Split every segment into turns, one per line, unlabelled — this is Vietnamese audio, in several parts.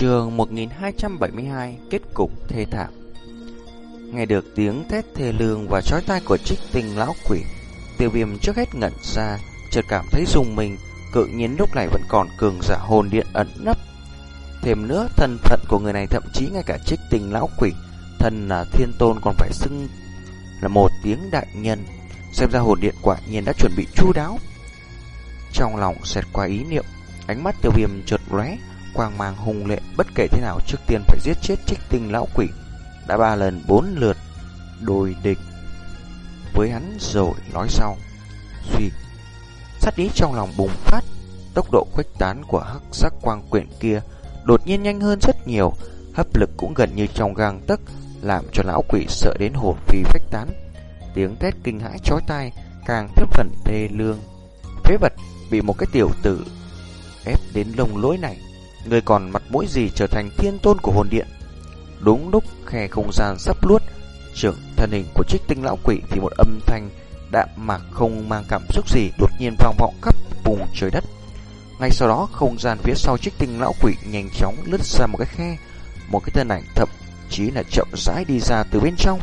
Trường 1272 Kết cục thê thảm. Nghe được tiếng thét thê lương và chói tai của trích tinh lão quỷ, Tiêu viêm trước hết ngẩn ra, Chợt cảm thấy dùng mình, Cự nhiên lúc này vẫn còn cường giả hồn điện ẩn nấp. Thêm nữa, thân phận của người này thậm chí ngay cả trích tinh lão quỷ, Thân là thiên tôn còn phải xưng là một tiếng đại nhân. Xem ra hồn điện quả nhiên đã chuẩn bị chu đáo. Trong lòng xẹt qua ý niệm, Ánh mắt tiêu viêm chợt lóe quang mang hùng lệ bất kể thế nào trước tiên phải giết chết trích tinh lão quỷ. Đã ba lần, bốn lượt, đôi địch với hắn rồi nói sau. Suy, sát ý trong lòng bùng phát, tốc độ khuếch tán của hắc sắc quang quyển kia đột nhiên nhanh hơn rất nhiều. Hấp lực cũng gần như trong gang tấc, làm cho lão quỷ sợ đến hồn phi phách tán. Tiếng thét kinh hãi chói tai càng thêm phần thê lương. Phế vật bị một cái tiểu tử ép đến lông lối này. Người còn mặt mũi gì trở thành thiên tôn của hồn điện? Đúng lúc khe không gian sắp luốt, Trưởng thân hình của trích tinh lão quỷ Thì một âm thanh đạm mạc không mang cảm xúc gì Đột nhiên vang vọng khắp vùng trời đất. Ngay sau đó, không gian phía sau trích tinh lão quỷ Nhanh chóng lướt ra một cái khe. Một cái thân ảnh thậm chí là chậm rãi đi ra từ bên trong.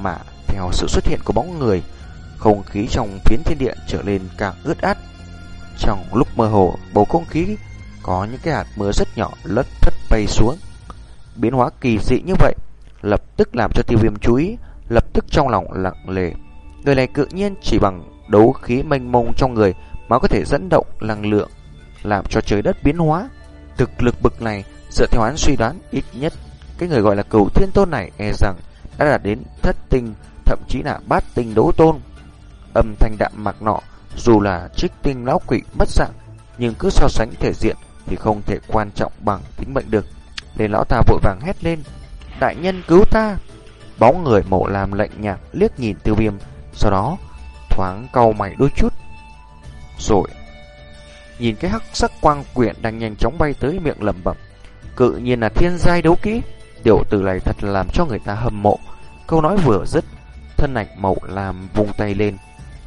Mà theo sự xuất hiện của bóng người, Không khí trong phiến thiên địa trở nên càng ướt át. Trong lúc mơ hồ, Bầu không khí có những cái hạt mưa rất nhỏ lất thất bay xuống. Biến hóa kỳ dị như vậy, lập tức làm cho tiêu viêm chú ý, lập tức trong lòng lặng lề. Người này tự nhiên chỉ bằng đấu khí mênh mông trong người mà có thể dẫn động năng lượng, làm cho trời đất biến hóa. Thực lực bực này, dựa theo án suy đoán, ít nhất cái người gọi là cầu thiên tôn này e rằng đã đạt đến thất tinh, thậm chí là bát tinh đấu tôn. Âm thanh đạm mạc nọ, dù là trích tinh lão quỷ mất dạng, nhưng cứ so sánh thể diện thì không thể quan trọng bằng tính mệnh được. Nên lão ta vội vàng hét lên, đại nhân cứu ta. Bóng người mộ làm lệnh nhạt liếc nhìn tiêu viêm, sau đó thoáng cau mày đôi chút. Rồi, nhìn cái hắc sắc quang quyển đang nhanh chóng bay tới miệng lẩm bẩm. Cự nhiên là thiên giai đấu kỹ, điều từ này thật làm cho người ta hâm mộ. Câu nói vừa dứt, thân ảnh mộ làm vùng tay lên.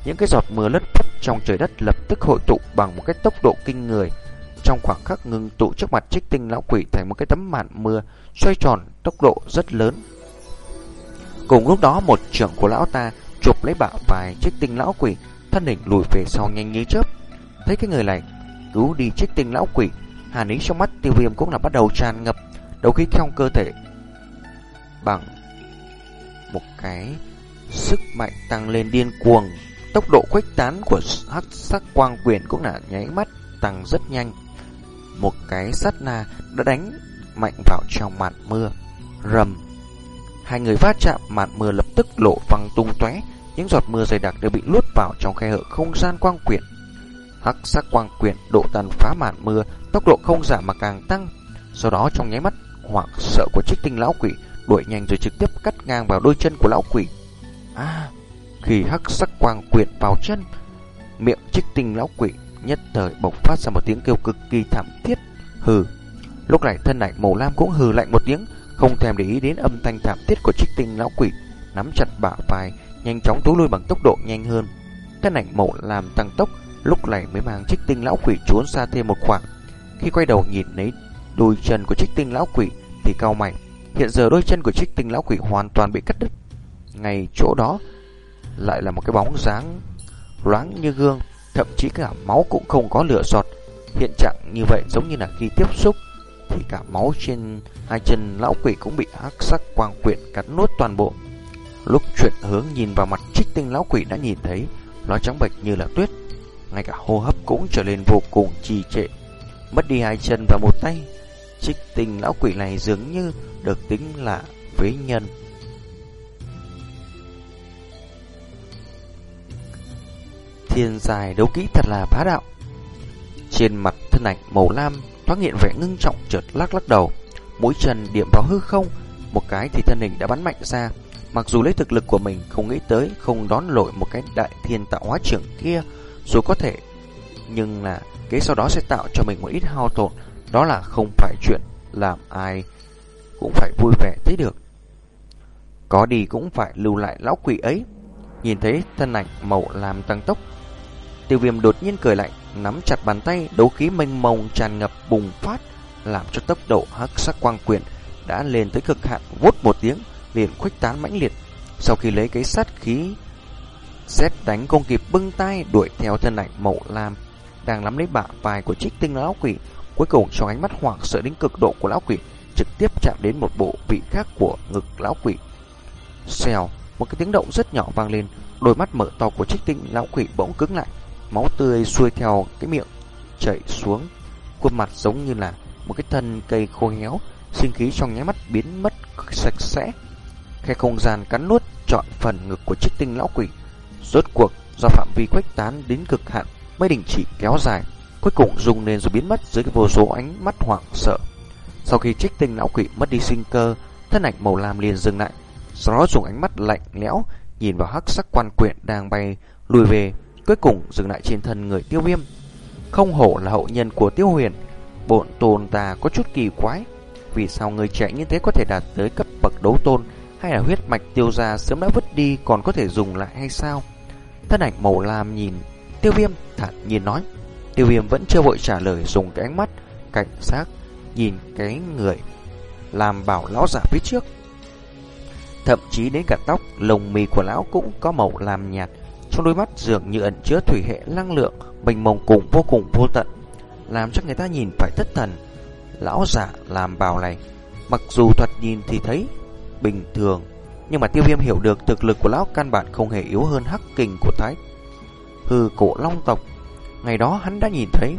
Những cái giọt mưa lất phất trong trời đất lập tức hội tụ bằng một cái tốc độ kinh người, trong khoảng khắc ngừng tụ trước mặt trích tinh lão quỷ thành một cái tấm màn mưa xoay tròn tốc độ rất lớn. Cùng lúc đó một trưởng của lão ta chụp lấy bạo vài trích tinh lão quỷ, thân hình lùi về sau nhanh như chớp. Thấy cái người này cứu đi trích tinh lão quỷ, hàn ý trong mắt tiêu viêm cũng là bắt đầu tràn ngập, đầu khí trong cơ thể bằng một cái sức mạnh tăng lên điên cuồng. Tốc độ khuếch tán của hắc sắc quang quyền cũng là nháy mắt tăng rất nhanh một cái sắt na đã đánh mạnh vào trong màn mưa. Rầm. Hai người va chạm, màn mưa lập tức lộ văng tung tóe, những giọt mưa dày đặc đều bị lút vào trong khe hở không gian quang quyển. Hắc sắc quang quyển độ tàn phá màn mưa, tốc độ không giảm mà càng tăng. Sau đó trong nháy mắt, hoảng sợ của trích tinh lão quỷ đuổi nhanh rồi trực tiếp cắt ngang vào đôi chân của lão quỷ. À, khi hắc sắc quang quyển vào chân, miệng trích tinh lão quỷ nhất thời bộc phát ra một tiếng kêu cực kỳ thảm thiết. Hừ. Lúc này thân ảnh màu lam cũng hừ lạnh một tiếng, không thèm để ý đến âm thanh thảm thiết của trích tinh lão quỷ, nắm chặt bả vai, nhanh chóng tối lui bằng tốc độ nhanh hơn. Thân ảnh màu lam tăng tốc, lúc này mới mang trích tinh lão quỷ trốn xa thêm một khoảng. Khi quay đầu nhìn lấy đôi chân của trích tinh lão quỷ thì cao mày. Hiện giờ đôi chân của trích tinh lão quỷ hoàn toàn bị cắt đứt. Ngay chỗ đó lại là một cái bóng dáng loáng như gương thậm chí cả máu cũng không có lửa giọt. Hiện trạng như vậy giống như là khi tiếp xúc thì cả máu trên hai chân lão quỷ cũng bị hắc sắc quang quyện cắn nuốt toàn bộ. Lúc chuyển hướng nhìn vào mặt trích tinh lão quỷ đã nhìn thấy nó trắng bệch như là tuyết, ngay cả hô hấp cũng trở nên vô cùng trì trệ. Mất đi hai chân và một tay, trích tinh lão quỷ này dường như được tính là phế nhân. Thiên dài đấu kỹ thật là bá đạo. Trên mặt thân ảnh màu lam thoáng hiện vẻ ngưng trọng chợt lắc lắc đầu, mũi chân điểm vào hư không, một cái thì thân hình đã bắn mạnh ra. Mặc dù lấy thực lực của mình không nghĩ tới không đón lội một cái đại thiên tạo hóa trưởng kia, dù có thể, nhưng là kế sau đó sẽ tạo cho mình một ít hao tổn, đó là không phải chuyện làm ai cũng phải vui vẻ thấy được. Có đi cũng phải lưu lại lão quỷ ấy. Nhìn thấy thân ảnh màu làm tăng tốc Tiêu viêm đột nhiên cười lạnh, nắm chặt bàn tay, đấu khí mênh mông tràn ngập bùng phát, làm cho tốc độ hắc sắc quang quyển đã lên tới cực hạn, vút một tiếng, liền khuếch tán mãnh liệt. Sau khi lấy cái sát khí xét đánh không kịp bưng tay đuổi theo thân ảnh màu lam đang nắm lấy bả vai của trích tinh lão quỷ, cuối cùng trong ánh mắt hoảng sợ đến cực độ của lão quỷ trực tiếp chạm đến một bộ vị khác của ngực lão quỷ. Xèo, một cái tiếng động rất nhỏ vang lên, đôi mắt mở to của trích tinh lão quỷ bỗng cứng lại, máu tươi xuôi theo cái miệng chảy xuống, khuôn mặt giống như là một cái thân cây khô héo, sinh khí trong nháy mắt biến mất sạch sẽ. Khe không gian cắn nuốt trọn phần ngực của chiếc tinh lão quỷ. Rốt cuộc do phạm vi khuếch tán đến cực hạn mới đình chỉ kéo dài, cuối cùng rung lên rồi biến mất dưới cái vô số ánh mắt hoảng sợ. Sau khi trích tinh lão quỷ mất đi sinh cơ, thân ảnh màu lam liền dừng lại, sau đó dùng ánh mắt lạnh lẽo nhìn vào hắc sắc quan quyện đang bay lùi về, cuối cùng dừng lại trên thân người tiêu viêm. Không hổ là hậu nhân của tiêu huyền, bộn tồn ta có chút kỳ quái. Vì sao người trẻ như thế có thể đạt tới cấp bậc đấu tôn hay là huyết mạch tiêu ra sớm đã vứt đi còn có thể dùng lại hay sao? Thân ảnh màu lam nhìn tiêu viêm thản nhiên nói. Tiêu viêm vẫn chưa vội trả lời dùng cái ánh mắt cảnh sát nhìn cái người làm bảo lão giả phía trước. Thậm chí đến cả tóc, lồng mì của lão cũng có màu làm nhạt, trong đôi mắt dường như ẩn chứa thủy hệ năng lượng, bình mông cùng vô cùng vô tận, làm cho người ta nhìn phải thất thần. Lão giả làm bào này, mặc dù thuật nhìn thì thấy bình thường, nhưng mà tiêu viêm hiểu được thực lực của lão căn bản không hề yếu hơn hắc kình của thái hư cổ long tộc. Ngày đó hắn đã nhìn thấy,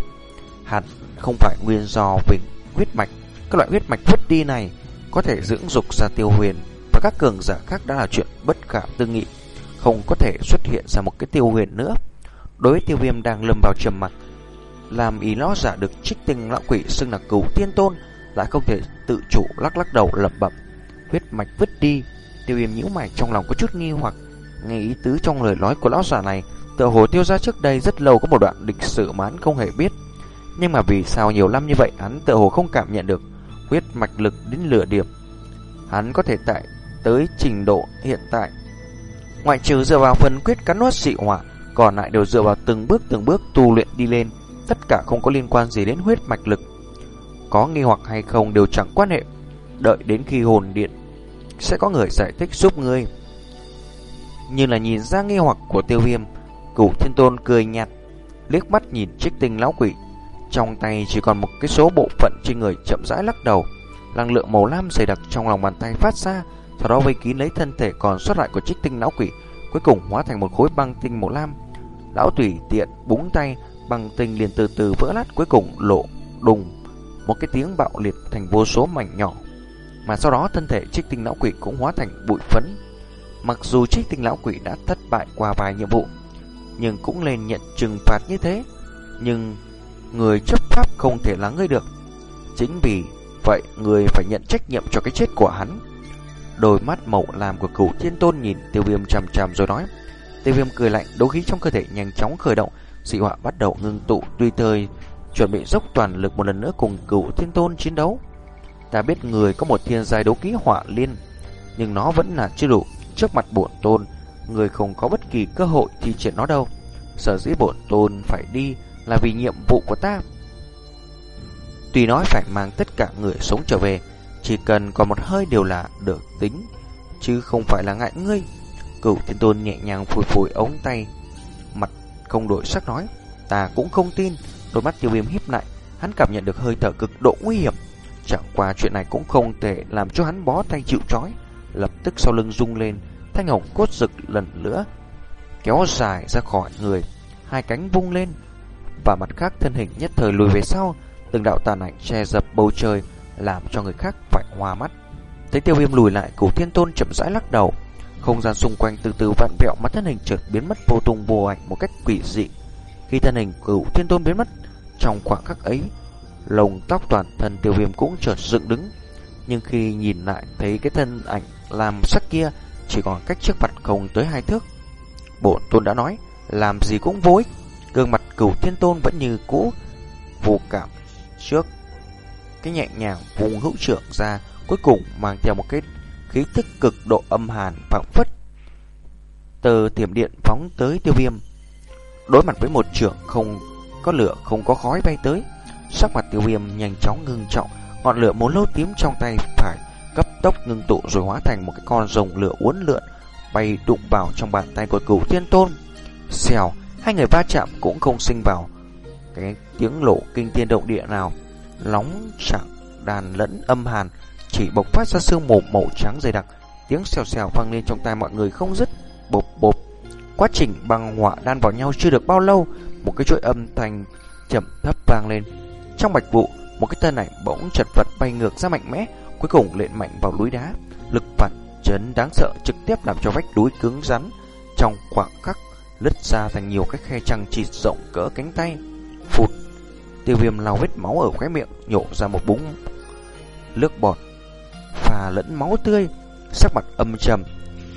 hẳn không phải nguyên do về huyết mạch, các loại huyết mạch vứt đi này có thể dưỡng dục ra tiêu huyền và các cường giả khác đã là chuyện bất khả tư nghị, không có thể xuất hiện ra một cái tiêu huyền nữa. Đối với tiêu viêm đang lâm vào trầm mặt, làm ý nó giả được trích tinh lão quỷ xưng là cửu tiên tôn, lại không thể tự chủ lắc lắc đầu lẩm bẩm huyết mạch vứt đi. Tiêu viêm nhíu mày trong lòng có chút nghi hoặc, nghe ý tứ trong lời nói của lão giả này, tựa hồ tiêu ra trước đây rất lâu có một đoạn lịch sử mà hắn không hề biết. Nhưng mà vì sao nhiều năm như vậy hắn tựa hồ không cảm nhận được huyết mạch lực đến lửa điểm. Hắn có thể tại tới trình độ hiện tại. Ngoại trừ dựa vào phần quyết cắn nuốt dị hỏa, còn lại đều dựa vào từng bước từng bước tu luyện đi lên, tất cả không có liên quan gì đến huyết mạch lực. Có nghi hoặc hay không đều chẳng quan hệ, đợi đến khi hồn điện sẽ có người giải thích giúp ngươi. Như là nhìn ra nghi hoặc của tiêu viêm, cửu thiên tôn cười nhạt, liếc mắt nhìn trích tinh lão quỷ. Trong tay chỉ còn một cái số bộ phận trên người chậm rãi lắc đầu. Năng lượng màu lam dày đặc trong lòng bàn tay phát ra, sau đó vây kín lấy thân thể còn sót lại của trích tinh lão quỷ, cuối cùng hóa thành một khối băng tinh màu lam. Lão tùy tiện búng tay, băng tinh liền từ từ vỡ lát cuối cùng lộ đùng một cái tiếng bạo liệt thành vô số mảnh nhỏ. Mà sau đó thân thể trích tinh lão quỷ cũng hóa thành bụi phấn. Mặc dù trích tinh lão quỷ đã thất bại qua vài nhiệm vụ, nhưng cũng lên nhận trừng phạt như thế. Nhưng người chấp pháp không thể lắng ngươi được. Chính vì vậy người phải nhận trách nhiệm cho cái chết của hắn. Đôi mắt màu làm của cửu thiên tôn nhìn tiêu viêm chằm chằm rồi nói. Tiêu viêm cười lạnh, đấu khí trong cơ thể nhanh chóng khởi động, dị họa bắt đầu ngưng tụ tùy thời, chuẩn bị dốc toàn lực một lần nữa cùng cửu thiên tôn chiến đấu. Ta biết người có một thiên giai đấu khí họa liên, nhưng nó vẫn là chưa đủ. Trước mặt bổn tôn, người không có bất kỳ cơ hội thi triển nó đâu. Sở dĩ bổn tôn phải đi là vì nhiệm vụ của ta. Tuy nói phải mang tất cả người sống trở về, chỉ cần có một hơi đều là được tính, chứ không phải là ngại ngươi. Cửu thiên tôn nhẹ nhàng phủi phủi ống tay, mặt không đổi sắc nói, ta cũng không tin. Đôi mắt tiêu viêm híp lại, hắn cảm nhận được hơi thở cực độ nguy hiểm. Chẳng qua chuyện này cũng không thể làm cho hắn bó tay chịu trói. Lập tức sau lưng rung lên, thanh hồng cốt rực lần nữa kéo dài ra khỏi người, hai cánh vung lên và mặt khác thân hình nhất thời lùi về sau, từng đạo tàn ảnh che dập bầu trời làm cho người khác phải hoa mắt. Thấy tiêu viêm lùi lại, cửu thiên tôn chậm rãi lắc đầu, không gian xung quanh từ từ vặn vẹo mắt thân hình chợt biến mất vô tung vô ảnh một cách quỷ dị. Khi thân hình cửu thiên tôn biến mất, trong khoảng khắc ấy, lồng tóc toàn thân tiêu viêm cũng chợt dựng đứng. Nhưng khi nhìn lại thấy cái thân ảnh làm sắc kia chỉ còn cách trước mặt không tới hai thước. Bổn tôn đã nói, làm gì cũng vô ích. Gương mặt cửu thiên tôn vẫn như cũ, vô cảm trước. Cái nhẹ nhàng vùng hữu trưởng ra, cuối cùng mang theo một cái khí tức cực độ âm hàn phảng phất. từ tiềm điện phóng tới tiêu viêm. Đối mặt với một trưởng không có lửa không có khói bay tới, Sắc mặt tiêu viêm nhanh chóng ngưng trọng, ngọn lửa muốn lô tím trong tay phải cấp tốc ngưng tụ rồi hóa thành một cái con rồng lửa uốn lượn bay đụng vào trong bàn tay của cửu thiên tôn. Xèo, hai người va chạm cũng không sinh vào cái tiếng lộ kinh thiên động địa nào. Lóng chẳng đàn lẫn âm hàn chỉ bộc phát ra sương mù màu trắng dày đặc, tiếng xèo xèo vang lên trong tai mọi người không dứt, bộp bộp. Quá trình băng hỏa đan vào nhau chưa được bao lâu, một cái chuỗi âm thanh chậm thấp vang lên. Trong bạch vụ, một cái tên ảnh bỗng chật vật bay ngược ra mạnh mẽ, cuối cùng lện mạnh vào núi đá. Lực phản chấn đáng sợ trực tiếp làm cho vách núi cứng rắn trong khoảng khắc lứt ra thành nhiều cái khe trăng chịt rộng cỡ cánh tay. Phụt, tiêu viêm lau vết máu ở khóe miệng, nhổ ra một búng nước bọt và lẫn máu tươi, sắc mặt âm trầm.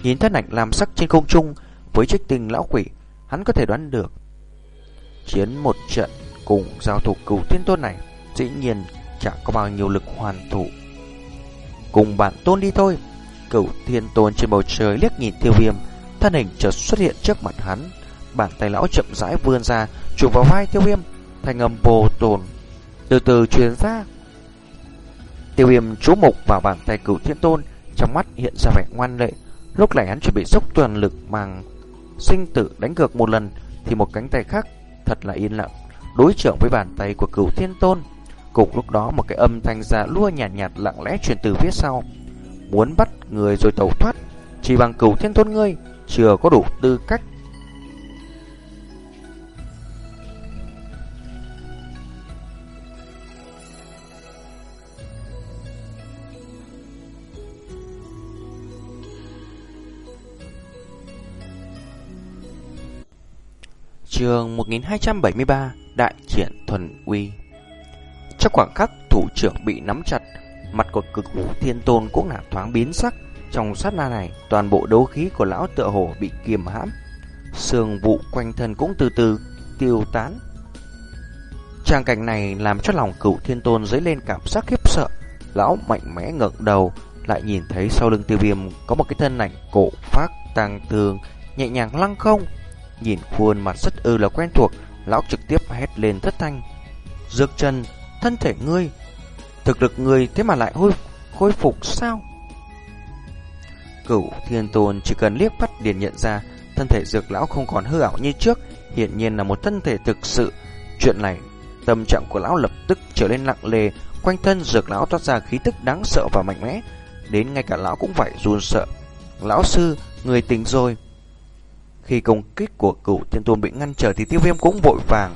Nhìn thân ảnh làm sắc trên không trung với trích tình lão quỷ, hắn có thể đoán được chiến một trận cùng giao thủ cửu thiên tôn này dĩ nhiên chẳng có bao nhiêu lực hoàn thủ. Cùng bạn tôn đi thôi. Cửu thiên tôn trên bầu trời liếc nhìn tiêu viêm, thân hình chợt xuất hiện trước mặt hắn. Bàn tay lão chậm rãi vươn ra, chụp vào vai tiêu viêm, thành âm bồ tồn. Từ từ truyền ra. Tiêu viêm chú mục vào bàn tay cửu thiên tôn, trong mắt hiện ra vẻ ngoan lệ. Lúc này hắn chuẩn bị dốc toàn lực mang sinh tử đánh cược một lần, thì một cánh tay khác thật là yên lặng, đối trưởng với bàn tay của cửu thiên tôn. Cùng lúc đó một cái âm thanh giả lua nhạt nhạt lặng lẽ truyền từ phía sau. Muốn bắt người rồi tẩu thoát, chỉ bằng cửu thiên tôn ngươi, chưa có đủ tư cách. Trường 1273 Đại triển thuần uy. Trong khoảng khắc thủ trưởng bị nắm chặt, Mặt của cực vũ thiên tôn cũng là thoáng biến sắc. Trong sát na này, Toàn bộ đấu khí của lão tựa hồ bị kiềm hãm. Sương vụ quanh thân cũng từ từ tiêu tán. Trang cảnh này làm cho lòng cửu thiên tôn dấy lên cảm giác khiếp sợ. Lão mạnh mẽ ngẩng đầu, Lại nhìn thấy sau lưng tiêu viêm Có một cái thân ảnh cổ phát tàng tường, Nhẹ nhàng lăng không. Nhìn khuôn mặt rất ư là quen thuộc Lão trực tiếp hét lên thất thanh. Dược chân, thân thể ngươi Thực lực ngươi thế mà lại hôi, khôi phục sao? Cửu thiên tôn chỉ cần liếc mắt liền nhận ra Thân thể dược lão không còn hư ảo như trước Hiện nhiên là một thân thể thực sự. Chuyện này Tâm trạng của lão lập tức trở nên nặng lề Quanh thân dược lão toát ra khí tức đáng sợ và mạnh mẽ. Đến ngay cả lão cũng phải run sợ. Lão sư, người tỉnh rồi khi công kích của cửu thiên tôn bị ngăn trở thì tiêu viêm cũng vội vàng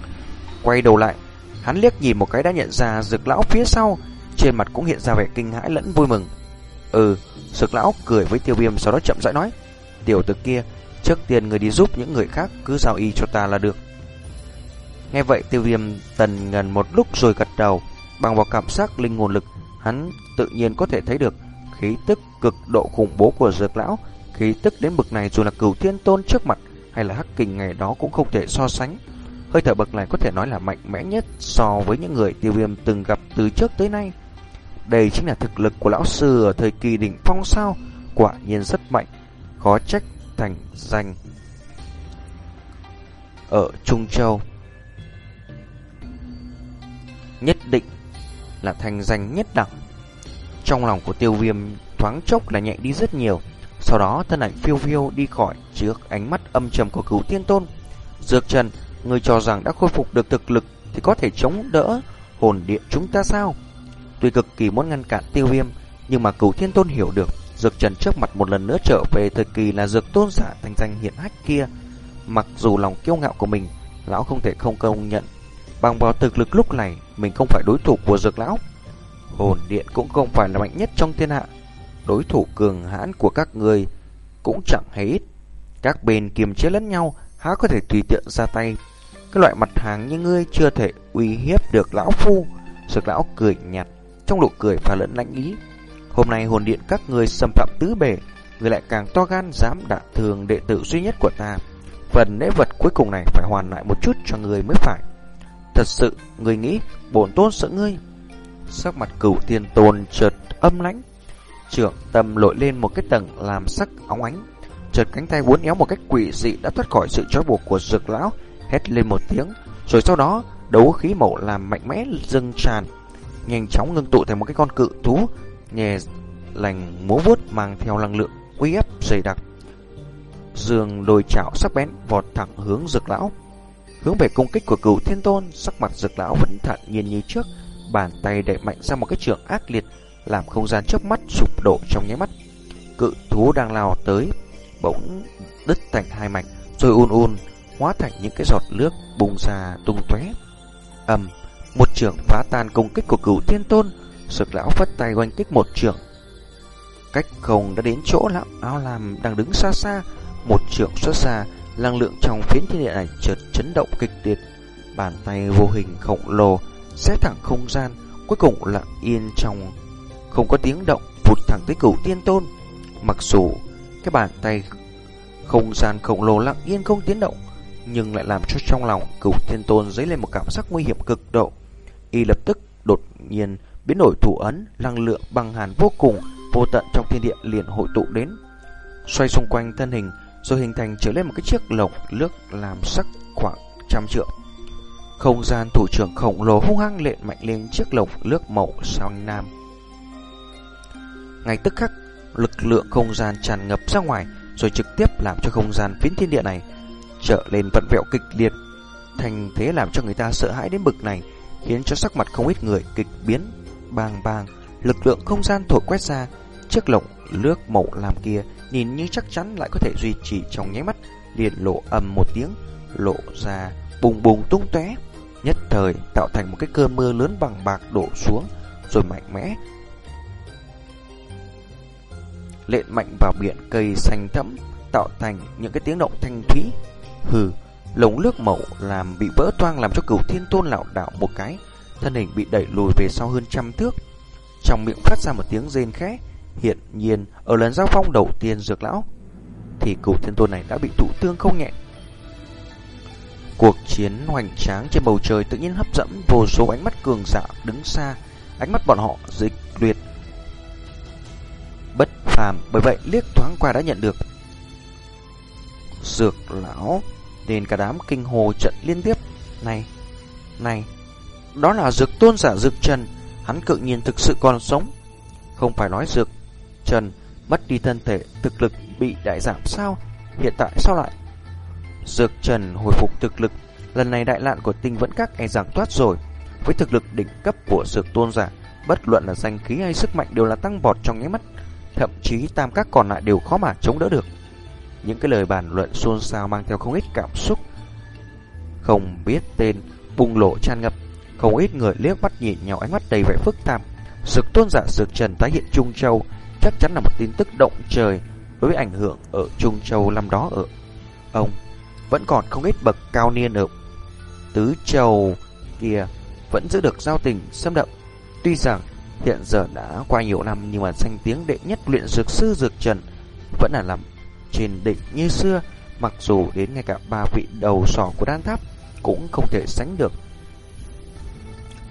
quay đầu lại. Hắn liếc nhìn một cái đã nhận ra dược lão phía sau, trên mặt cũng hiện ra vẻ kinh hãi lẫn vui mừng. Ừ, dược lão cười với tiêu viêm sau đó chậm rãi nói. Tiểu tử kia, trước tiên người đi giúp những người khác cứ giao y cho ta là được. Nghe vậy tiêu viêm tần ngần một lúc rồi gật đầu, bằng vào cảm giác linh nguồn lực, hắn tự nhiên có thể thấy được khí tức cực độ khủng bố của dược lão Khí tức đến bực này dù là cửu thiên tôn trước mặt hay là hắc kình ngày đó cũng không thể so sánh. Hơi thở bậc này có thể nói là mạnh mẽ nhất so với những người tiêu viêm từng gặp từ trước tới nay. Đây chính là thực lực của lão sư ở thời kỳ đỉnh phong sao, quả nhiên rất mạnh, khó trách thành danh. Ở Trung Châu Nhất định là thành danh nhất đẳng Trong lòng của tiêu viêm thoáng chốc là nhẹ đi rất nhiều sau đó thân ảnh phiêu phiêu đi khỏi trước ánh mắt âm trầm của cửu tiên tôn. Dược trần, người cho rằng đã khôi phục được thực lực thì có thể chống đỡ hồn điện chúng ta sao? Tuy cực kỳ muốn ngăn cản tiêu viêm, nhưng mà cửu thiên tôn hiểu được Dược Trần trước mặt một lần nữa trở về thời kỳ là dược tôn giả thành danh hiện hách kia. Mặc dù lòng kiêu ngạo của mình, lão không thể không công nhận. Bằng vào thực lực lúc này, mình không phải đối thủ của dược lão. Hồn điện cũng không phải là mạnh nhất trong thiên hạ, đối thủ cường hãn của các người cũng chẳng hay ít. Các bên kiềm chế lẫn nhau, há có thể tùy tiện ra tay. Cái loại mặt hàng như ngươi chưa thể uy hiếp được lão phu. Sực lão cười nhạt, trong nụ cười pha lẫn lãnh ý. Hôm nay hồn điện các người xâm phạm tứ bề, người lại càng to gan dám đả thường đệ tử duy nhất của ta. Phần lễ vật cuối cùng này phải hoàn lại một chút cho người mới phải. Thật sự, người nghĩ bổn tôn sợ ngươi. Sắc mặt cửu tiên tôn chợt âm lãnh, trưởng tâm lội lên một cái tầng làm sắc óng ánh. Chợt cánh tay uốn éo một cách quỷ dị đã thoát khỏi sự trói buộc của dược lão, hét lên một tiếng, rồi sau đó đấu khí màu làm mạnh mẽ dâng tràn, nhanh chóng ngưng tụ thành một cái con cự thú nhẹ lành múa vuốt mang theo năng lượng uy áp dày đặc. Dương đôi chảo sắc bén vọt thẳng hướng Dược lão. Hướng về công kích của Cửu Thiên Tôn, sắc mặt Dược lão vẫn thản nhiên như trước, bàn tay đẩy mạnh ra một cái trường ác liệt, làm không gian chớp mắt sụp đổ trong nháy mắt. Cự thú đang lao tới, bỗng đứt thành hai mảnh, rồi un un hóa thành những cái giọt nước bùng ra tung tóe. Ầm, một trường phá tan công kích của Cửu Thiên Tôn, Sực lão phất tay oanh kích một trường. Cách không đã đến chỗ lão áo làm đang đứng xa xa, một trường xuất ra, năng lượng trong phiến thiên địa này chợt chấn động kịch liệt, bàn tay vô hình khổng lồ xé thẳng không gian, cuối cùng lặng yên trong không có tiếng động vụt thẳng tới cửu tiên tôn. Mặc dù cái bàn tay không gian khổng lồ lặng yên không tiếng động, nhưng lại làm cho trong lòng cửu tiên tôn dấy lên một cảm giác nguy hiểm cực độ. Y lập tức đột nhiên biến đổi thủ ấn, năng lượng băng hàn vô cùng, vô tận trong thiên địa liền hội tụ đến, xoay xung quanh thân hình, rồi hình thành trở lên một cái chiếc lồng nước làm sắc khoảng trăm trượng. Không gian thủ trưởng khổng lồ hung hăng lệ mạnh lên chiếc lồng nước màu xanh nam. Ngay tức khắc, lực lượng không gian tràn ngập ra ngoài, rồi trực tiếp làm cho không gian phiến thiên địa này trở lên vận vẹo kịch liệt. Thành thế làm cho người ta sợ hãi đến bực này, khiến cho sắc mặt không ít người kịch biến, bang bang, lực lượng không gian thổi quét ra, chiếc lồng nước màu làm kia nhìn như chắc chắn lại có thể duy trì trong nháy mắt, liền lộ ầm một tiếng, lộ ra bùng bùng tung tóe, nhất thời tạo thành một cái cơn mưa lớn bằng bạc đổ xuống, rồi mạnh mẽ lện mạnh vào biển cây xanh thẫm, tạo thành những cái tiếng động thanh thúy. Hừ, lồng nước mậu làm bị vỡ toang làm cho cửu thiên tôn lảo đảo một cái, thân hình bị đẩy lùi về sau hơn trăm thước. Trong miệng phát ra một tiếng rên khẽ, hiện nhiên ở lần giao phong đầu tiên dược lão, thì cửu thiên tôn này đã bị thụ thương không nhẹ. Cuộc chiến hoành tráng trên bầu trời tự nhiên hấp dẫn vô số ánh mắt cường giả đứng xa, ánh mắt bọn họ dịch liệt bất phàm, bởi vậy liếc thoáng qua đã nhận được. Dược lão, nên cả đám kinh hồ trận liên tiếp. Này, này, đó là dược tôn giả dược trần, hắn cự nhiên thực sự còn sống. Không phải nói dược trần mất đi thân thể, thực lực bị đại giảm sao? Hiện tại sao lại? Dược trần hồi phục thực lực, lần này đại lạn của tinh vẫn các e rằng toát rồi. Với thực lực đỉnh cấp của dược tôn giả, bất luận là danh khí hay sức mạnh đều là tăng vọt trong nháy mắt thậm chí tam các còn lại đều khó mà chống đỡ được. Những cái lời bàn luận xôn xao mang theo không ít cảm xúc. Không biết tên, bùng lộ tràn ngập, không ít người liếc mắt nhìn nhau ánh mắt đầy vẻ phức tạp. Sực tôn giả sực trần tái hiện Trung Châu chắc chắn là một tin tức động trời đối với ảnh hưởng ở Trung Châu năm đó ở ông. Vẫn còn không ít bậc cao niên ở Tứ Châu kia vẫn giữ được giao tình xâm đậm. Tuy rằng Hiện giờ đã qua nhiều năm nhưng mà danh tiếng đệ nhất luyện dược sư dược trần vẫn là nằm trên đỉnh như xưa, mặc dù đến ngay cả ba vị đầu sỏ của đan tháp cũng không thể sánh được.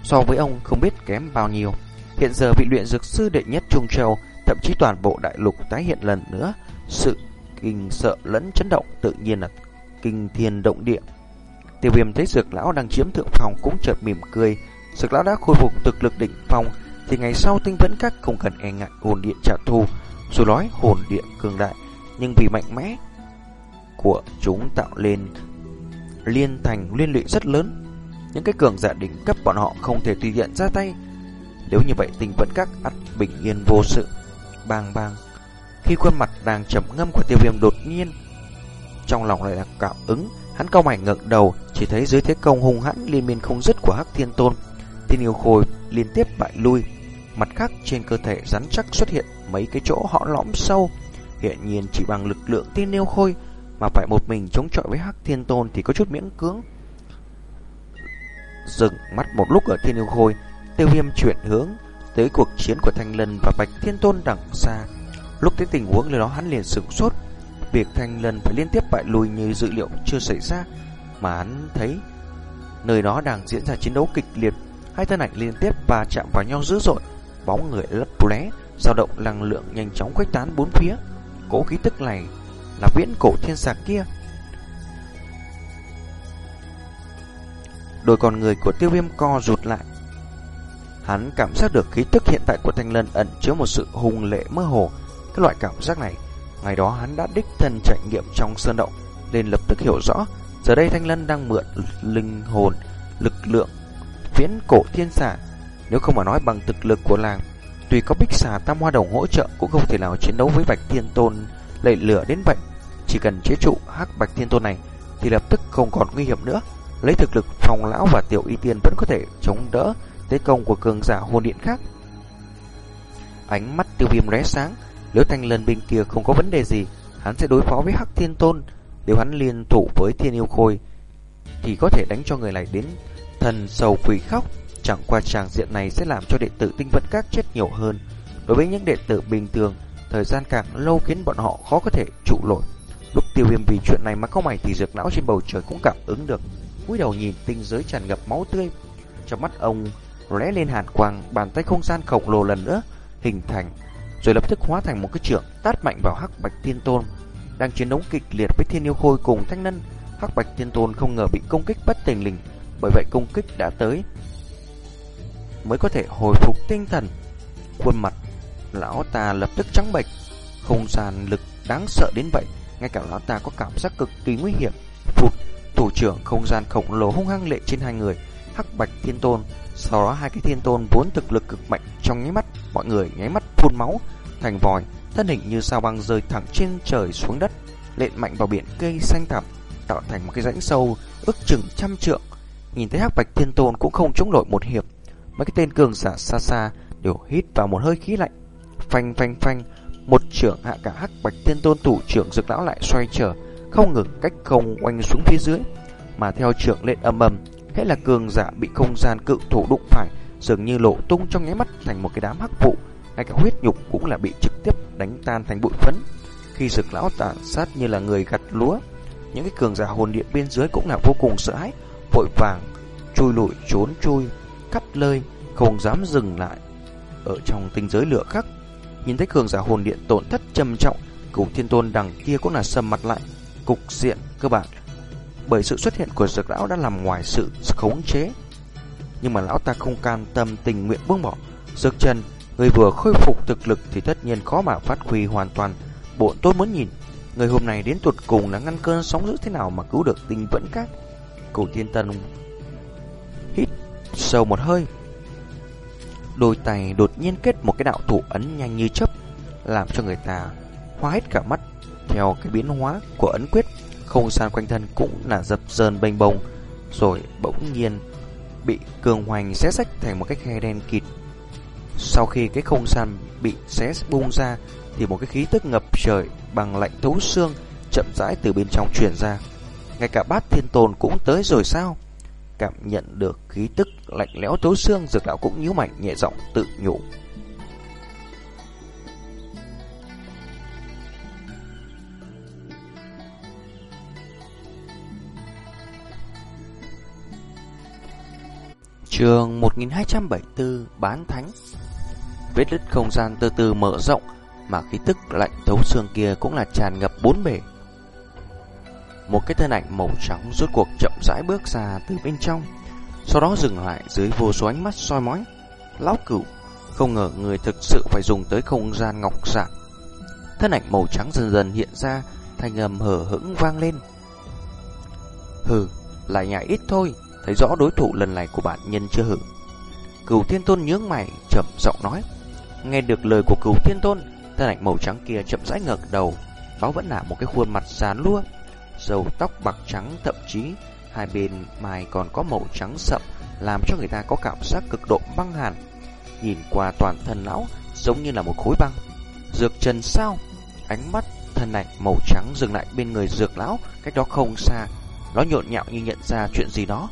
So với ông không biết kém bao nhiêu, hiện giờ vị luyện dược sư đệ nhất Trung Châu, thậm chí toàn bộ đại lục tái hiện lần nữa, sự kinh sợ lẫn chấn động tự nhiên là kinh thiên động địa. Tiêu viêm thấy dược lão đang chiếm thượng phòng cũng chợt mỉm cười, dược lão đã khôi phục thực lực đỉnh phong, thì ngày sau tinh vẫn các không cần e ngại hồn điện trả thù, dù nói hồn điện cường đại, nhưng vì mạnh mẽ của chúng tạo lên liên thành liên lụy rất lớn. Những cái cường giả đỉnh cấp bọn họ không thể tùy tiện ra tay. Nếu như vậy tinh vẫn các ắt bình yên vô sự. Bang bang. Khi khuôn mặt đang trầm ngâm của tiêu viêm đột nhiên, trong lòng lại là cảm ứng, hắn cao mày ngẩng đầu, chỉ thấy dưới thế công hung hãn liên miên không dứt của Hắc Thiên Tôn. Thiên yêu khôi liên tiếp bại lui, Mặt khác trên cơ thể rắn chắc xuất hiện mấy cái chỗ họ lõm sâu. Hiện nhiên chỉ bằng lực lượng tiên nêu khôi mà phải một mình chống chọi với Hắc Thiên Tôn thì có chút miễn cưỡng. Dừng mắt một lúc ở Thiên Yêu Khôi, Tiêu Viêm chuyển hướng tới cuộc chiến của Thanh Lân và Bạch Thiên Tôn đằng xa. Lúc thấy tình huống nơi đó hắn liền sửng sốt. Việc Thanh Lân phải liên tiếp bại lùi như dự liệu chưa xảy ra, mà hắn thấy nơi đó đang diễn ra chiến đấu kịch liệt, hai thân ảnh liên tiếp và chạm vào nhau dữ dội bóng người lấp lóe, dao động năng lượng nhanh chóng khuếch tán bốn phía. Cố khí tức này là viễn cổ thiên sạc kia. đôi con người của tiêu viêm co rụt lại. Hắn cảm giác được khí tức hiện tại của Thanh Lân ẩn chứa một sự hùng lệ mơ hồ. Cái loại cảm giác này, ngày đó hắn đã đích thân trải nghiệm trong sơn động, nên lập tức hiểu rõ. Giờ đây Thanh Lân đang mượn linh hồn, lực lượng, viễn cổ thiên xà. Nếu không mà nói bằng thực lực của làng, tuy có bích xà tam hoa đồng hỗ trợ cũng không thể nào chiến đấu với Bạch Thiên Tôn lệ lửa đến vậy. Chỉ cần chế trụ hắc Bạch Thiên Tôn này thì lập tức không còn nguy hiểm nữa. Lấy thực lực phòng lão và tiểu y tiên vẫn có thể chống đỡ thế công của cường giả hồn điện khác. Ánh mắt tiêu viêm lóe sáng, nếu thanh lần bên kia không có vấn đề gì, hắn sẽ đối phó với hắc thiên tôn. Nếu hắn liên thủ với thiên yêu khôi, thì có thể đánh cho người này đến thần sầu quỷ khóc. Chẳng qua tràng diện này sẽ làm cho đệ tử tinh vận các chết nhiều hơn. Đối với những đệ tử bình thường, thời gian càng lâu khiến bọn họ khó có thể trụ nổi. Lúc tiêu viêm vì chuyện này mà có mày thì dược não trên bầu trời cũng cảm ứng được. cúi đầu nhìn tinh giới tràn ngập máu tươi. Trong mắt ông lóe lên hàn quang, bàn tay không gian khổng lồ lần nữa hình thành, rồi lập tức hóa thành một cái trưởng tát mạnh vào Hắc Bạch Tiên Tôn đang chiến đấu kịch liệt với Thiên Yêu Khôi cùng Thanh Nân. Hắc Bạch Tiên Tôn không ngờ bị công kích bất tình lình, bởi vậy công kích đã tới mới có thể hồi phục tinh thần. Khuôn mặt lão ta lập tức trắng bệch, không gian lực đáng sợ đến vậy, ngay cả lão ta có cảm giác cực kỳ nguy hiểm. Phụt, thủ trưởng không gian khổng lồ hung hăng lệ trên hai người, Hắc Bạch Thiên Tôn sau đó hai cái thiên tôn vốn thực lực cực mạnh trong nháy mắt, mọi người nháy mắt phun máu, thành vòi, thân hình như sao băng rơi thẳng trên trời xuống đất, lện mạnh vào biển cây xanh thẳm, tạo thành một cái rãnh sâu ước chừng trăm trượng. Nhìn thấy hắc bạch thiên tôn cũng không chống nổi một hiệp, mấy cái tên cường giả xa xa đều hít vào một hơi khí lạnh. Phanh phanh phanh, một trưởng hạ cả hắc bạch thiên tôn thủ trưởng dược lão lại xoay trở, không ngừng cách không oanh xuống phía dưới, mà theo trưởng lên âm ầm Thế là cường giả bị không gian cự thủ đụng phải Dường như lộ tung trong nháy mắt thành một cái đám hắc vụ. Ngay cả huyết nhục cũng là bị trực tiếp đánh tan thành bụi phấn. Khi sực lão tàn sát như là người gặt lúa Những cái cường giả hồn điện bên dưới cũng là vô cùng sợ hãi. Vội vàng Chui lụi trốn chui Cắt lơi Không dám dừng lại Ở trong tinh giới lửa khắc Nhìn thấy cường giả hồn điện tổn thất trầm trọng Cửu thiên tôn đằng kia cũng là sầm mặt lại Cục diện cơ bản bởi sự xuất hiện của dược lão đã làm ngoài sự khống chế. Nhưng mà lão ta không can tâm tình nguyện buông bỏ. Dược trần, người vừa khôi phục thực lực thì tất nhiên khó mà phát huy hoàn toàn. Bộ tôi muốn nhìn, người hôm nay đến tuột cùng là ngăn cơn sóng dữ thế nào mà cứu được tinh vẫn các. Cổ thiên tân hít sâu một hơi. Đôi tay đột nhiên kết một cái đạo thủ ấn nhanh như chớp, làm cho người ta hoa hết cả mắt theo cái biến hóa của ấn quyết không gian quanh thân cũng là dập dờn bênh bồng, rồi bỗng nhiên bị cường hoành xé sách thành một cái khe đen kịt. Sau khi cái không gian bị xé bung ra, thì một cái khí tức ngập trời bằng lạnh thấu xương chậm rãi từ bên trong truyền ra. Ngay cả bát thiên tôn cũng tới rồi sao? Cảm nhận được khí tức lạnh lẽo thấu xương, dược đạo cũng nhíu mạnh nhẹ giọng tự nhủ. Trường 1274 Bán Thánh Vết lứt không gian từ từ mở rộng Mà khí tức lạnh thấu xương kia cũng là tràn ngập bốn bể một cái thân ảnh màu trắng rốt cuộc chậm rãi bước ra từ bên trong Sau đó dừng lại dưới vô số ánh mắt soi mói Lão cửu Không ngờ người thực sự phải dùng tới không gian ngọc giản. Thân ảnh màu trắng dần dần hiện ra thành âm hở hững vang lên Hừ, lại nhảy ít thôi thấy rõ đối thủ lần này của bạn nhân chưa hử. Cửu Thiên Tôn nhướng mày, chậm giọng nói. Nghe được lời của Cửu Thiên Tôn, thân ảnh màu trắng kia chậm rãi ngẩng đầu, đó vẫn là một cái khuôn mặt giàn lua, râu tóc bạc trắng thậm chí hai bên mày còn có màu trắng sậm, làm cho người ta có cảm giác cực độ băng hàn. Nhìn qua toàn thân lão giống như là một khối băng. Dược trần sao? Ánh mắt thân ảnh màu trắng dừng lại bên người dược lão, cách đó không xa. Nó nhộn nhạo như nhận ra chuyện gì đó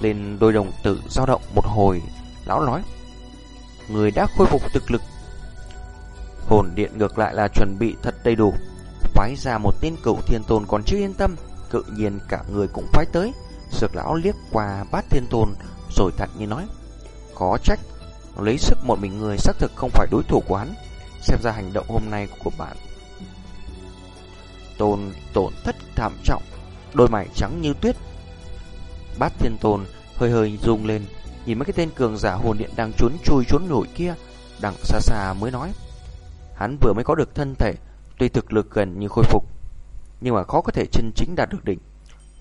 lên đôi đồng tử dao động một hồi, lão nói: "Người đã khôi phục thực lực." Hồn điện ngược lại là chuẩn bị thật đầy đủ, phái ra một tên cựu thiên tôn còn chưa yên tâm, tự nhiên cả người cũng phái tới. Sược lão liếc qua bát thiên tôn rồi thật như nói: "Có trách, lấy sức một mình người xác thực không phải đối thủ của hắn, xem ra hành động hôm nay của bạn." Tôn tổn thất thảm trọng, đôi mày trắng như tuyết Bát Thiên Tôn hơi hơi rung lên, nhìn mấy cái tên cường giả hồn điện đang trốn chui trốn nổi kia, đằng xa xa mới nói. Hắn vừa mới có được thân thể, tuy thực lực gần như khôi phục, nhưng mà khó có thể chân chính đạt được đỉnh.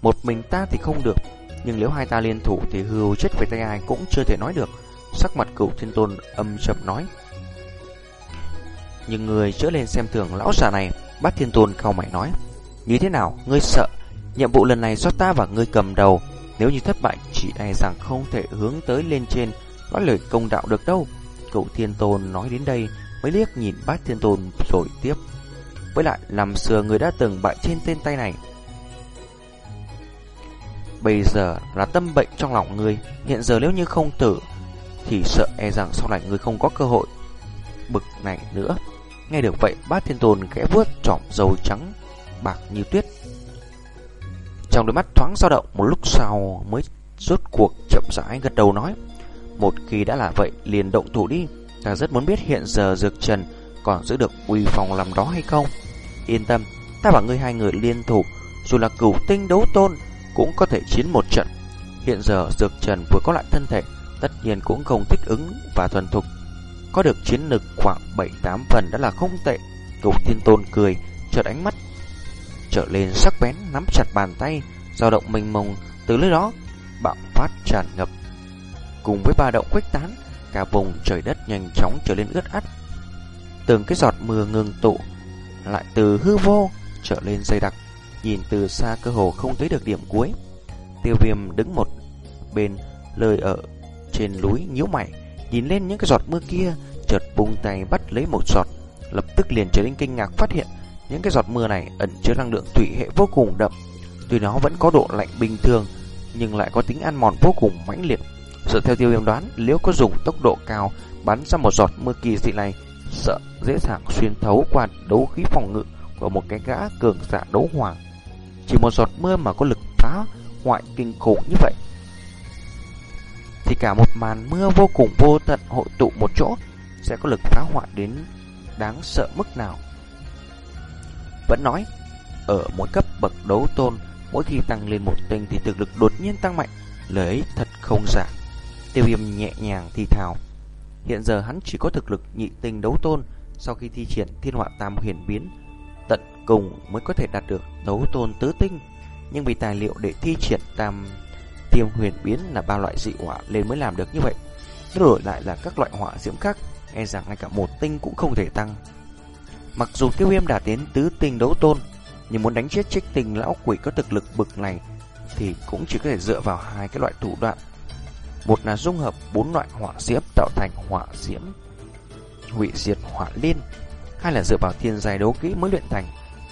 Một mình ta thì không được, nhưng nếu hai ta liên thủ thì hưu chết về tay ai cũng chưa thể nói được. Sắc mặt cửu thiên tôn âm chậm nói. Nhưng người chữa lên xem thường lão già này, bát thiên tôn cao mày nói. Như thế nào, ngươi sợ, nhiệm vụ lần này do ta và ngươi cầm đầu, nếu như thất bại chỉ e rằng không thể hướng tới lên trên, nói lời công đạo được đâu. cựu thiên tôn nói đến đây, mới liếc nhìn bát thiên tôn rồi tiếp. Với lại, làm xưa người đã từng bại trên tên tay này, Bây giờ là tâm bệnh trong lòng ngươi. Hiện giờ nếu như không tử Thì sợ e rằng sau này ngươi không có cơ hội Bực này nữa. Nghe được vậy bát thiên tôn khẽ vuốt trỏm dầu trắng Bạc như tuyết. Trong đôi mắt thoáng dao động Một lúc sau mới rốt cuộc chậm rãi gật đầu nói Một khi đã là vậy liền động thủ đi. Ta rất muốn biết hiện giờ Dược Trần Còn giữ được uy phòng làm đó hay không? Yên tâm Ta bảo ngươi hai người liên thủ Dù là cửu tinh đấu tôn cũng có thể chiến một trận. Hiện giờ Dược Trần vừa có lại thân thể, tất nhiên cũng không thích ứng và thuần thục. Có được chiến lực khoảng 7-8 phần đã là không tệ. cửu Thiên Tôn cười, chợt ánh mắt trở lên sắc bén nắm chặt bàn tay, dao động mênh mông từ nơi đó bạo phát tràn ngập. Cùng với ba động khuếch tán, cả vùng trời đất nhanh chóng trở lên ướt át. Từng cái giọt mưa ngừng tụ lại từ hư vô trở lên dây đặc nhìn từ xa cơ hồ không thấy được điểm cuối. Tiêu viêm đứng một bên lời ở trên núi nhíu mày, nhìn lên những cái giọt mưa kia, chợt bung tay bắt lấy một giọt, lập tức liền trở nên kinh ngạc phát hiện những cái giọt mưa này ẩn chứa năng lượng thủy hệ vô cùng đậm. Tuy nó vẫn có độ lạnh bình thường, nhưng lại có tính ăn mòn vô cùng mãnh liệt. Dựa theo tiêu viêm đoán, nếu có dùng tốc độ cao bắn ra một giọt mưa kỳ dị này, sợ dễ dàng xuyên thấu qua đấu khí phòng ngự của một cái gã cường giả đấu hoàng. Chỉ một giọt mưa mà có lực phá hoại kinh khủng như vậy. Thì cả một màn mưa vô cùng vô tận hội tụ một chỗ Sẽ có lực phá hoại đến đáng sợ mức nào? Vẫn nói, Ở mỗi cấp bậc đấu tôn, Mỗi khi tăng lên một tinh thì thực lực đột nhiên tăng mạnh. Lời ấy thật không giả. Tiêu viêm nhẹ nhàng thi thào. Hiện giờ hắn chỉ có thực lực nhị tinh đấu tôn Sau khi thi triển thiên họa tam huyền biến tận cùng mới có thể đạt được đấu tôn tứ tinh. Nhưng vì tài liệu để thi triển tam tiêm huyền biến là ba loại dị hỏa nên mới làm được như vậy. Đổi lại là các loại hỏa diễm khác, e rằng ngay cả một tinh cũng không thể tăng. Mặc dù tiêu viêm đạt đến tứ tinh đấu tôn, nhưng muốn đánh chết trích tinh lão quỷ có thực lực bực này thì cũng chỉ có thể dựa vào hai cái loại thủ đoạn. Một là dung hợp bốn loại hỏa diễm tạo thành hỏa diễm hủy diệt hỏa liên hai là dựa vào thiên giai đấu kỹ mới luyện thành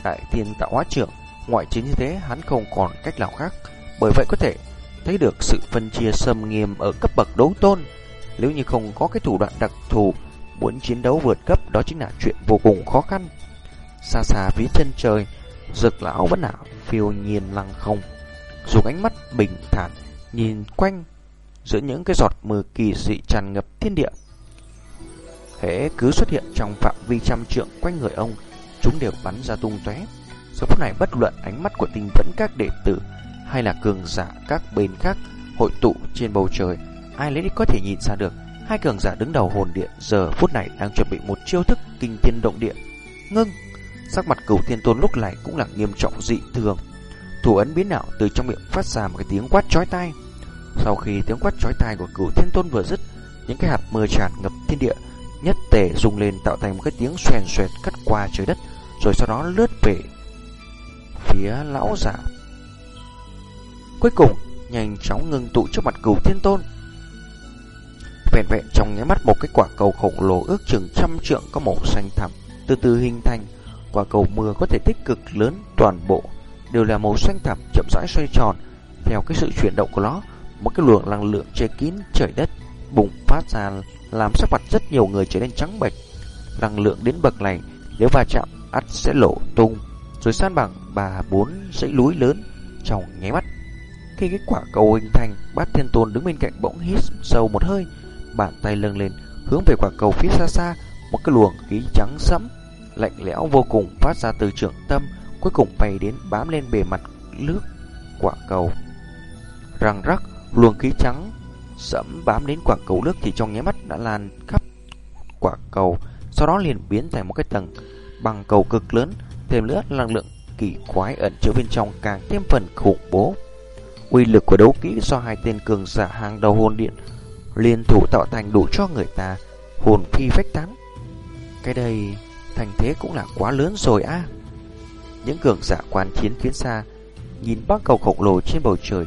đại thiên tạo hóa trưởng. Ngoại trừ như thế, hắn không còn cách nào khác. Bởi vậy có thể thấy được sự phân chia sâm nghiêm ở cấp bậc đấu tôn. Nếu như không có cái thủ đoạn đặc thù, muốn chiến đấu vượt cấp đó chính là chuyện vô cùng khó khăn. Xa xa phía chân trời, rực lão vẫn ảo phiêu nhiên lăng không. Dùng ánh mắt bình thản, nhìn quanh giữa những cái giọt mưa kỳ dị tràn ngập thiên địa hễ cứ xuất hiện trong phạm vi trăm trượng quanh người ông, chúng đều bắn ra tung tóe. Giờ phút này bất luận ánh mắt của tinh vẫn các đệ tử hay là cường giả các bên khác hội tụ trên bầu trời, ai lấy có thể nhìn ra được hai cường giả đứng đầu hồn điện giờ phút này đang chuẩn bị một chiêu thức kinh thiên động địa. Ngưng, sắc mặt cửu thiên tôn lúc này cũng là nghiêm trọng dị thường. Thủ ấn biến ảo từ trong miệng phát ra một cái tiếng quát chói tai. Sau khi tiếng quát chói tai của cửu thiên tôn vừa dứt, những cái hạt mưa tràn ngập thiên địa nhất tề rung lên tạo thành một cái tiếng xoèn xoẹt cắt qua trời đất, rồi sau đó lướt về phía lão giả. Cuối cùng, nhanh chóng ngưng tụ trước mặt cửu thiên tôn. Vẹn vẹn trong nháy mắt một cái quả cầu khổng lồ ước chừng trăm trượng có màu xanh thẳm, từ từ hình thành. Quả cầu mưa có thể tích cực lớn toàn bộ, đều là màu xanh thẳm chậm rãi xoay tròn. Theo cái sự chuyển động của nó, một cái luồng năng lượng che kín trời đất bùng phát ra làm sắc mặt rất nhiều người trở nên trắng bệch. Năng lượng đến bậc này, nếu va chạm, ắt sẽ lộ tung, rồi san bằng ba bốn dãy núi lớn trong nháy mắt. Khi cái quả cầu hình thành, bát thiên tôn đứng bên cạnh bỗng hít sâu một hơi, bàn tay lưng lên, hướng về quả cầu phía xa xa, một cái luồng khí trắng sẫm, lạnh lẽo vô cùng phát ra từ trường tâm, cuối cùng bay đến bám lên bề mặt nước quả cầu. Răng rắc, luồng khí trắng sẫm bám đến quả cầu nước thì trong nháy mắt đã lan khắp quả cầu, sau đó liền biến thành một cái tầng bằng cầu cực lớn, thêm nữa năng lượng kỳ quái ẩn chứa bên trong càng thêm phần khủng bố. Uy lực của đấu kỹ do hai tên cường giả hàng đầu hồn điện liên thủ tạo thành đủ cho người ta hồn phi phách tán. Cái đây thành thế cũng là quá lớn rồi a. Những cường giả quan chiến phía xa nhìn bác cầu khổng lồ trên bầu trời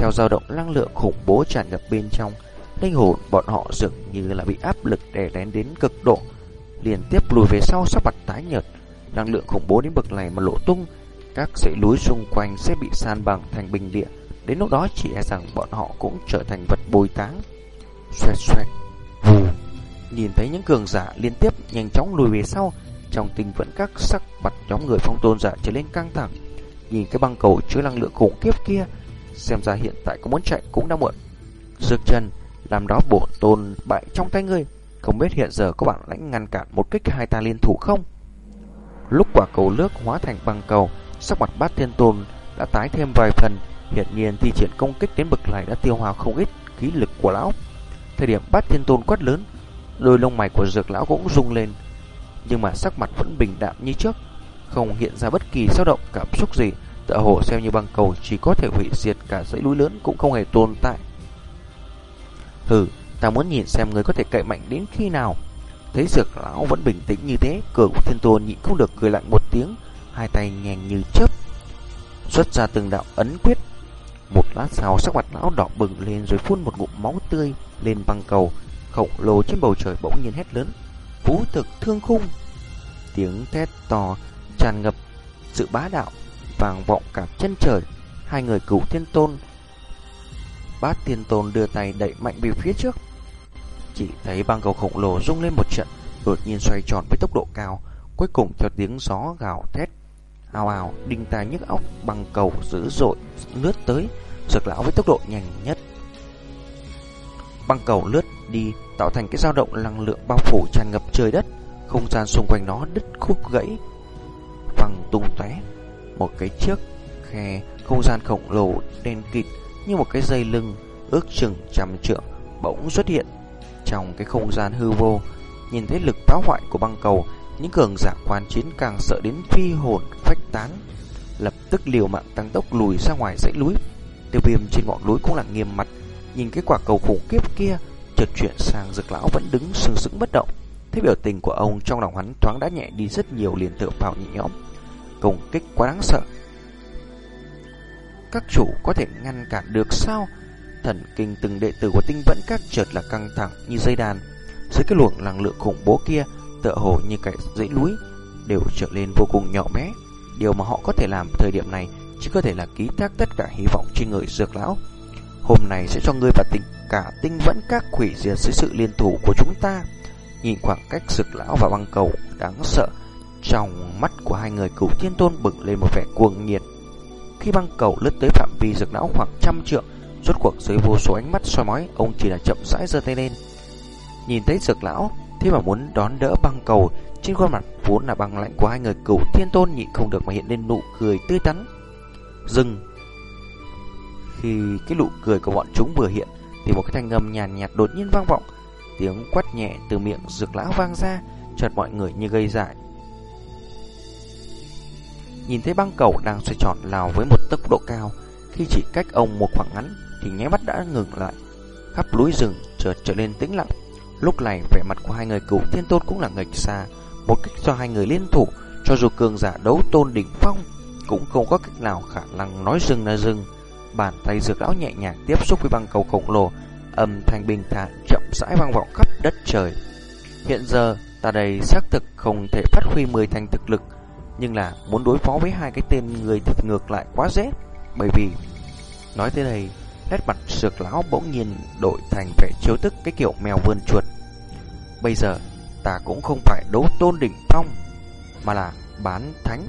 theo dao động năng lượng khủng bố tràn ngập bên trong, linh hồn bọn họ dường như là bị áp lực đè nén đến cực độ, liên tiếp lùi về sau sắc mặt tái nhợt, năng lượng khủng bố đến bậc này mà lộ tung, các dãy núi xung quanh sẽ bị san bằng thành bình địa, đến lúc đó chỉ e rằng bọn họ cũng trở thành vật bồi táng. Xoẹt xoẹt, vù, nhìn thấy những cường giả liên tiếp nhanh chóng lùi về sau, trong tình vẫn các sắc mặt nhóm người phong tôn giả trở lên căng thẳng. Nhìn cái băng cầu chứa năng lượng khủng khiếp kia, xem ra hiện tại có muốn chạy cũng đã muộn. Dược chân, làm đó bổ tôn bại trong tay ngươi, không biết hiện giờ có bạn lãnh ngăn cản một kích hai ta liên thủ không? Lúc quả cầu nước hóa thành băng cầu, sắc mặt bát thiên tôn đã tái thêm vài phần, hiện nhiên thi triển công kích đến bực này đã tiêu hao không ít khí lực của lão. Thời điểm bát thiên tôn quát lớn, đôi lông mày của dược lão cũng rung lên, nhưng mà sắc mặt vẫn bình đạm như trước, không hiện ra bất kỳ dao động cảm xúc gì, tựa hồ xem như băng cầu chỉ có thể hủy diệt cả dãy núi lớn cũng không hề tồn tại. Hừ, ta muốn nhìn xem người có thể cậy mạnh đến khi nào. Thấy dược lão vẫn bình tĩnh như thế, cửa của thiên tôn nhịn không được cười lạnh một tiếng, hai tay nhanh như chớp. Xuất ra từng đạo ấn quyết. Một lát sau sắc mặt lão đỏ bừng lên rồi phun một ngụm máu tươi lên băng cầu, khổng lồ trên bầu trời bỗng nhiên hét lớn. vũ thực thương khung. Tiếng thét to tràn ngập sự bá đạo vàng vọng cả chân trời. Hai người cửu thiên tôn Bát thiên tôn đưa tay đẩy mạnh về phía trước. Chỉ thấy băng cầu khổng lồ rung lên một trận, đột nhiên xoay tròn với tốc độ cao, cuối cùng cho tiếng gió gào thét. Ào ào, đinh tai nhức óc băng cầu dữ dội lướt tới, rực lão với tốc độ nhanh nhất. Băng cầu lướt đi tạo thành cái dao động năng lượng bao phủ tràn ngập trời đất, không gian xung quanh nó đứt khúc gãy, văng tung tóe. Một cái chiếc khe không gian khổng lồ đen kịt như một cái dây lưng ước chừng trăm trượng bỗng xuất hiện trong cái không gian hư vô. Nhìn thấy lực phá hoại của băng cầu, những cường giả quan chiến càng sợ đến phi hồn phách tán, lập tức liều mạng tăng tốc lùi ra ngoài dãy núi. Tiêu viêm trên ngọn núi cũng là nghiêm mặt, nhìn cái quả cầu khủng khiếp kia, chợt chuyển sang dực lão vẫn đứng sừng sững bất động. Thấy biểu tình của ông trong lòng hắn thoáng đã nhẹ đi rất nhiều liền tự vào nhị nhõm. Công kích quá đáng sợ, các chủ có thể ngăn cản được sao? Thần kinh từng đệ tử của tinh vẫn các chợt là căng thẳng như dây đàn. Dưới cái luồng năng lượng khủng bố kia, tựa hồ như cái dãy núi, đều trở lên vô cùng nhỏ bé. Điều mà họ có thể làm thời điểm này chỉ có thể là ký thác tất cả hy vọng trên người dược lão. Hôm nay sẽ cho ngươi và tình cả tinh vẫn các quỷ diệt dưới sự liên thủ của chúng ta. Nhìn khoảng cách dược lão và băng cầu đáng sợ, trong mắt của hai người cửu thiên tôn bừng lên một vẻ cuồng nhiệt. Khi băng cầu lướt tới phạm vi rực não khoảng trăm trượng, rốt cuộc dưới vô số ánh mắt soi mói, ông chỉ là chậm rãi giơ tay lên. Nhìn thấy rực lão, thế mà muốn đón đỡ băng cầu, trên khuôn mặt vốn là băng lạnh của hai người cửu thiên tôn nhịn không được mà hiện lên nụ cười tươi tắn. Dừng. Khi cái nụ cười của bọn chúng vừa hiện, thì một cái thanh âm nhàn nhạt, đột nhiên vang vọng, tiếng quát nhẹ từ miệng rực lão vang ra, chợt mọi người như gây dại Nhìn thấy băng cầu đang xoay tròn lao với một tốc độ cao, khi chỉ cách ông một khoảng ngắn thì nháy mắt đã ngừng lại. Khắp núi rừng chợt trở nên tĩnh lặng. Lúc này vẻ mặt của hai người cửu thiên tôn cũng là nghịch xa, một cách cho hai người liên thủ, cho dù cường giả đấu tôn đỉnh phong cũng không có cách nào khả năng nói dừng là dừng. Bàn tay dược lão nhẹ nhàng tiếp xúc với băng cầu khổng lồ, âm thanh bình thản chậm rãi vang vọng khắp đất trời. Hiện giờ, ta đây xác thực không thể phát huy mười thành thực lực, nhưng là muốn đối phó với hai cái tên người thực ngược lại quá dễ. Bởi vì, Nói tới đây, Nét mặt sược lão bỗng nhiên đổi thành vẻ chiếu tức cái kiểu mèo vươn chuột. Bây giờ, ta cũng không phải đấu tôn đỉnh phong, Mà là bán thánh